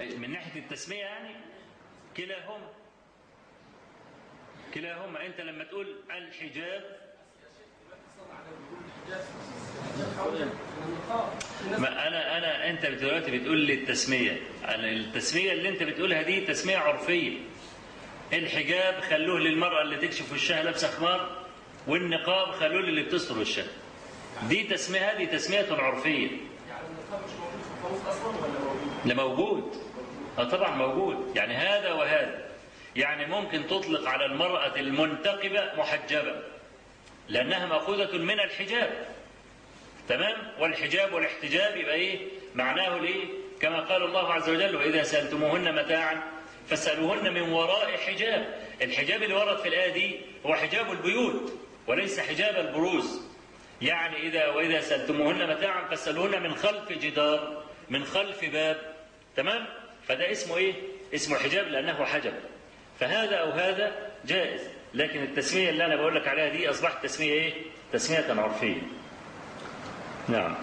من ناحية التسمية يعني كلاهما. كلاهما. أنت لما تقول الحجاب ما أنا أنا أنت دلوقتي بتقول لي التسمية. التسمية اللي أنت بتقولها دي تسمية عرفية. الحجاب خلوه للمرأة اللي تكشف وشها لابسة خمار والنقاب خلوه للي بتستر وشها. دي تسمية هذه تسمية عرفية. يعني النقاب مش موجود في القاموس أصلا ولا؟ ده موجود. آه طبعا موجود. يعني هذا وهذا. يعني ممكن تطلق على المرأة المنتقبة محجبة لأنها مأخوذة من الحجاب. تمام؟ والحجاب والاحتجاب يبقى إيه؟ معناه الايه كما قال الله عز وجل وإذا سألتموهن متاعا فاسألوهن من وراء حجاب. الحجاب اللي ورد في الآية دي هو حجاب البيوت وليس حجاب البروز. يعني إذا وإذا سألتموهن متاعا فاسألوهن من خلف جدار. من خلف باب تمام؟ فده اسمه إيه؟ اسمه حجاب لأنه حجب. فهذا أو هذا جائز. لكن التسمية اللي أنا بقول لك عليها دي أصبحت تسمية إيه؟ تسمية عرفية. نعم.